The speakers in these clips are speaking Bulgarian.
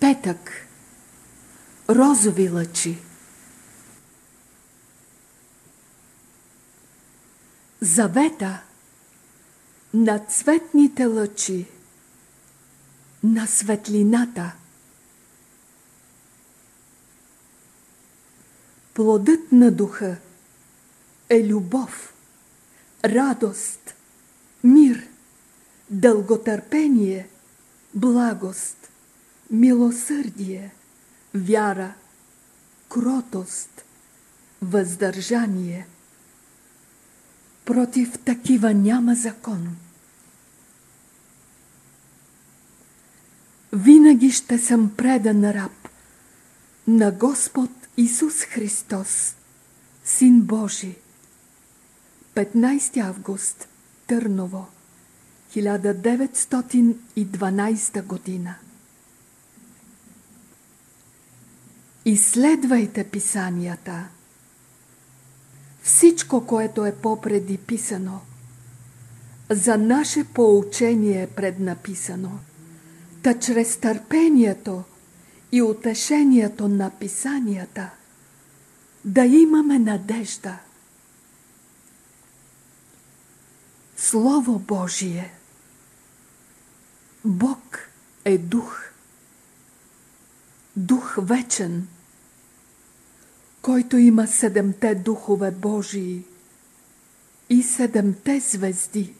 Петък. Розови лъчи. Завета на цветните лъчи, на светлината. Плодът на духа е любов, радост, мир, дълготърпение, благост, милосърдие, вяра, кротост, въздържание. Против такива няма закон. Винаги ще съм предан раб на Господ Исус Христос, Син Божий. 15 август, Търново, 1912 година. Изследвайте писанията. Всичко, което е попреди писано, за наше поучение е преднаписано, та чрез търпението и утешението на писанията да имаме надежда. Слово Божие Бог е дух. Дух вечен – който има седемте духове Божии и седемте звезди.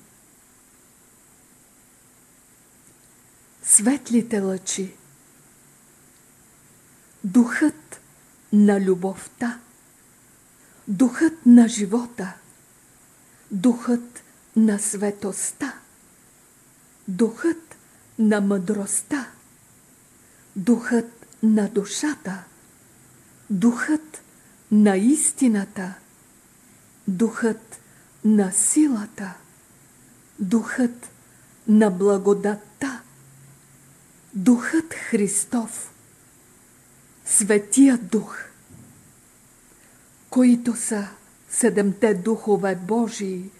Светлите лъчи. Духът на любовта. Духът на живота. Духът на светостта. Духът на мъдростта. Духът на душата. Духът на истината, духът на силата, духът на благодатта, духът Христов, Светия Дух, които са седемте духове Божии,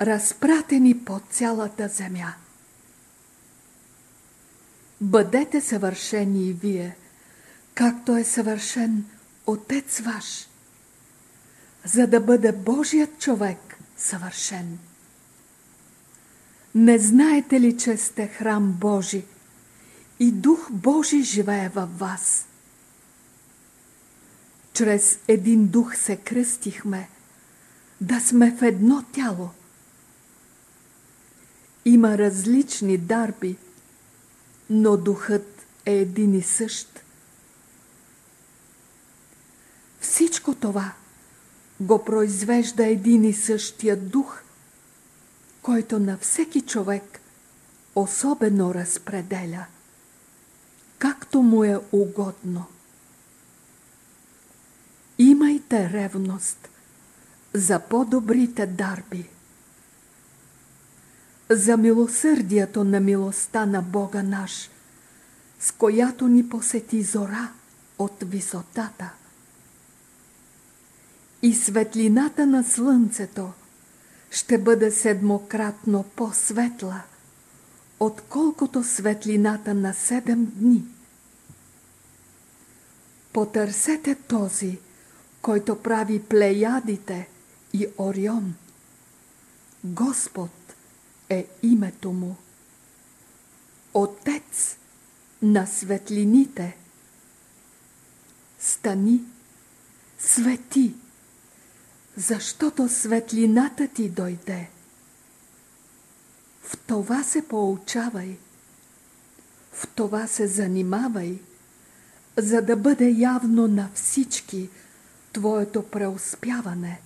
разпратени по цялата земя. Бъдете съвършени и вие, както е съвършен Отец ваш, за да бъде Божият човек съвършен. Не знаете ли, че сте храм Божи и Дух Божи живее във вас? Чрез един дух се кръстихме, да сме в едно тяло. Има различни дарби, но духът е един и същ. Всичко това го произвежда един и същия дух, който на всеки човек особено разпределя, както му е угодно. Имайте ревност за по-добрите дарби, за милосърдието на милостта на Бога наш, с която ни посети зора от висотата – и светлината на слънцето ще бъде седмократно по-светла, отколкото светлината на седем дни. Потърсете този, който прави плеядите и Орион. Господ е името му. Отец на светлините. Стани, свети, защото светлината ти дойде. В това се поучавай, в това се занимавай, за да бъде явно на всички твоето преуспяване.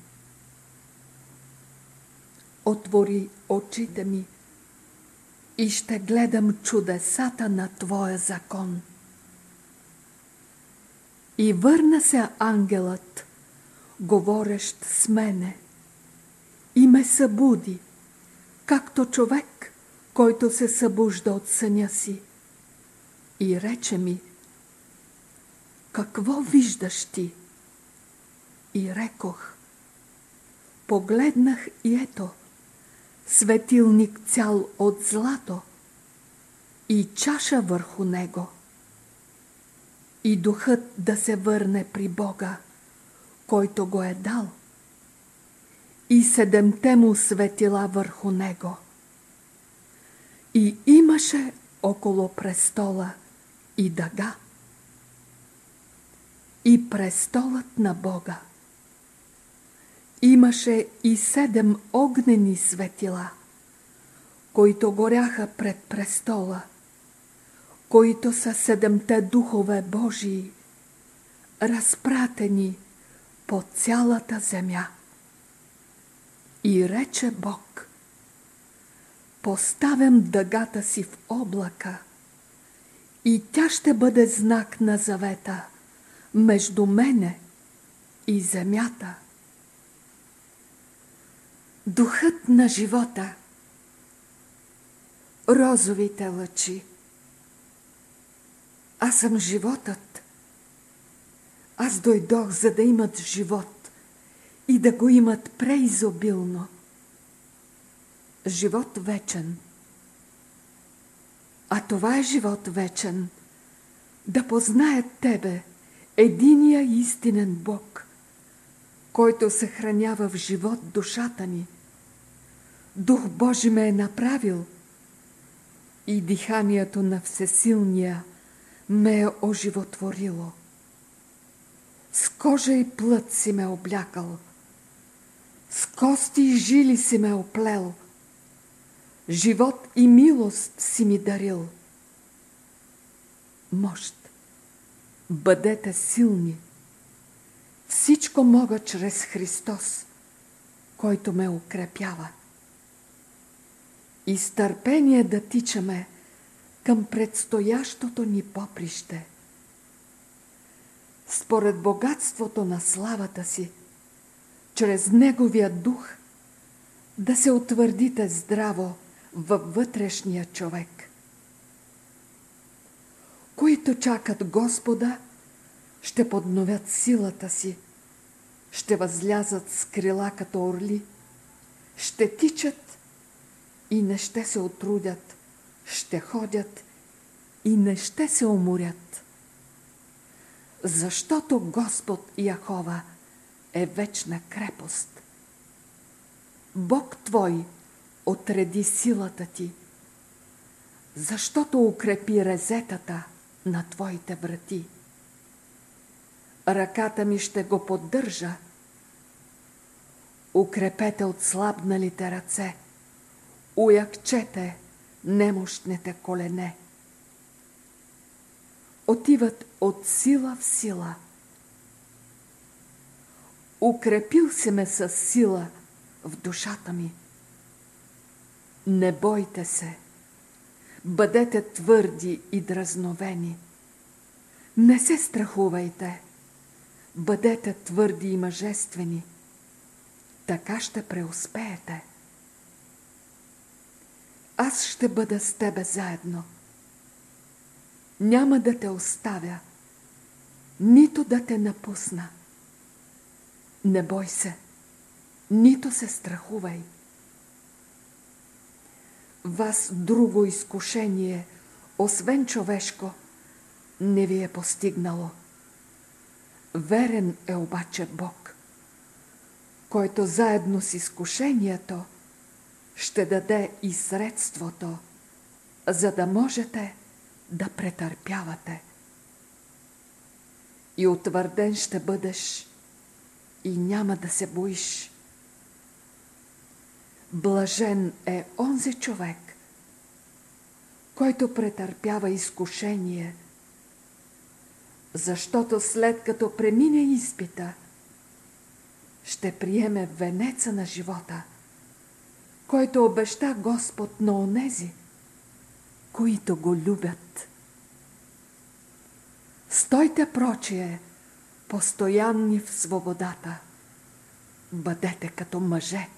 Отвори очите ми и ще гледам чудесата на Твоя закон. И върна се ангелът – говорещ с мене и ме събуди, както човек, който се събужда от съня си. И рече ми, какво виждаш ти? И рекох, погледнах и ето, светилник цял от злато и чаша върху него. и духът да се върне при Бога, който го е дал, и седемте му светила върху него. И имаше около престола и дъга, и престолът на Бога. Имаше и седем огнени светила, които горяха пред престола, които са седемте духове Божии, разпратени по цялата земя. И рече Бог, поставям дъгата си в облака и тя ще бъде знак на завета между мене и земята. Духът на живота Розовите лъчи Аз съм животът. Аз дойдох, за да имат живот и да го имат преизобилно. Живот вечен. А това е живот вечен. Да познаят Тебе, единия истинен Бог, който съхранява в живот душата ни – Дух Божи ме е направил и диханието на Всесилния ме е оживотворило. С кожа и плът си ме облякал, с кости и жили си ме оплел, живот и милост си ми дарил. Мощ, бъдете силни, всичко мога чрез Христос, който ме укрепява и с търпение да тичаме към предстоящото ни поприще. Според богатството на славата си, чрез Неговия дух, да се утвърдите здраво във вътрешния човек. Които чакат Господа, ще подновят силата си, ще възлязат с крила като орли, ще тичат и не ще се отрудят, ще ходят и не ще се уморят. Защото Господ Яхова е вечна крепост. Бог Твой отреди силата Ти, защото укрепи резетата на Твоите врати. Ръката ми ще го поддържа. Укрепете от слабналите ръце – уякчете немощните колене. Отиват от сила в сила. Укрепил се ме с сила в душата ми. Не бойте се. Бъдете твърди и дразновени. Не се страхувайте. Бъдете твърди и мъжествени. Така ще преуспеете аз ще бъда с тебе заедно. Няма да те оставя, нито да те напусна. Не бой се, нито се страхувай. Вас друго изкушение, освен човешко, не ви е постигнало. Верен е обаче Бог, който заедно с изкушението – ще даде и средството, за да можете да претърпявате. И утвърден ще бъдеш и няма да се боиш. Блажен е онзи човек, който претърпява изкушение, защото след като премине изпита, ще приеме венеца на живота – който обеща Господ на онези, които го любят. Стойте прочие, постоянни в свободата. Бъдете като мъже.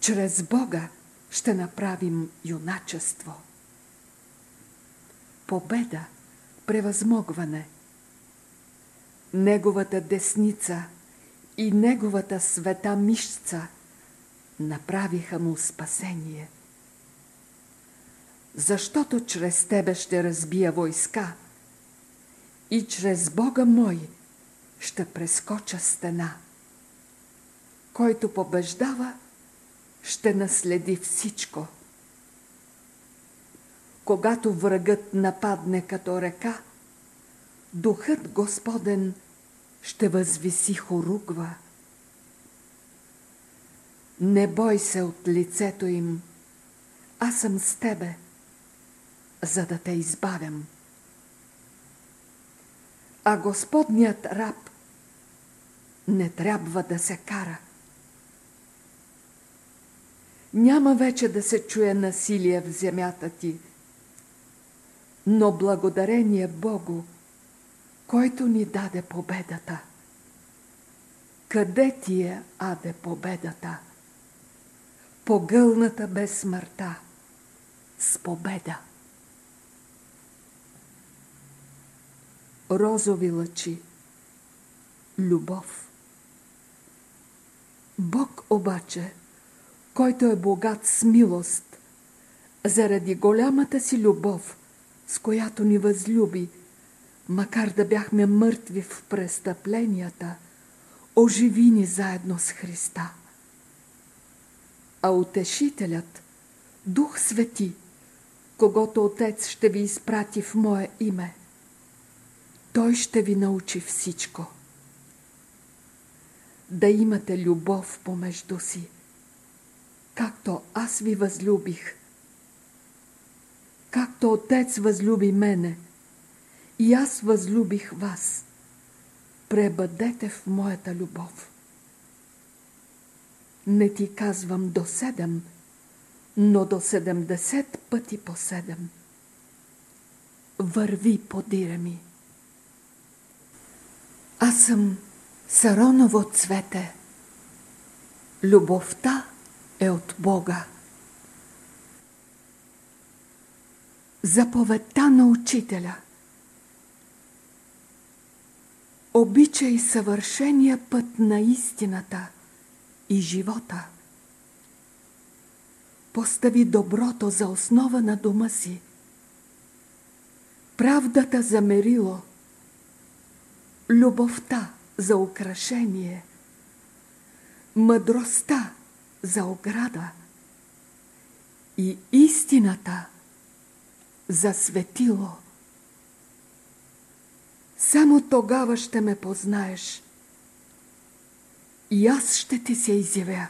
Чрез Бога ще направим юначество. Победа, превъзмогване. Неговата десница и неговата света мишца – направиха му спасение. Защото чрез тебе ще разбия войска и чрез Бога мой ще прескоча стена. Който побеждава, ще наследи всичко. Когато врагът нападне като река, Духът Господен ще възвиси хоругва. Не бой се от лицето им, аз съм с тебе, за да те избавям. А Господният раб не трябва да се кара. Няма вече да се чуе насилие в земята ти, но благодарение Богу, който ни даде победата. Къде ти е, Аде, победата? Погълната без смъртта, с победа. Розови лъчи, любов. Бог обаче, който е богат с милост, заради голямата си любов, с която ни възлюби – макар да бяхме мъртви в престъпленията, оживи ни заедно с Христа. А утешителят, Дух Свети, когато Отец ще ви изпрати в Мое име, Той ще ви научи всичко. Да имате любов помежду си, както аз ви възлюбих, както Отец възлюби мене – и аз възлюбих вас. Пребъдете в моята любов. Не ти казвам до седем, но до седемдесет пъти по седем. Върви, подира ми. Аз съм сароново цвете. Любовта е от Бога. Заповедта на учителя – Обичай съвършения път на истината и живота. Постави доброто за основа на дома си. Правдата за мерило. Любовта за украшение. Мъдростта за ограда. И истината за светило. Само тогава ще ме познаеш. И аз ще ти се изявя.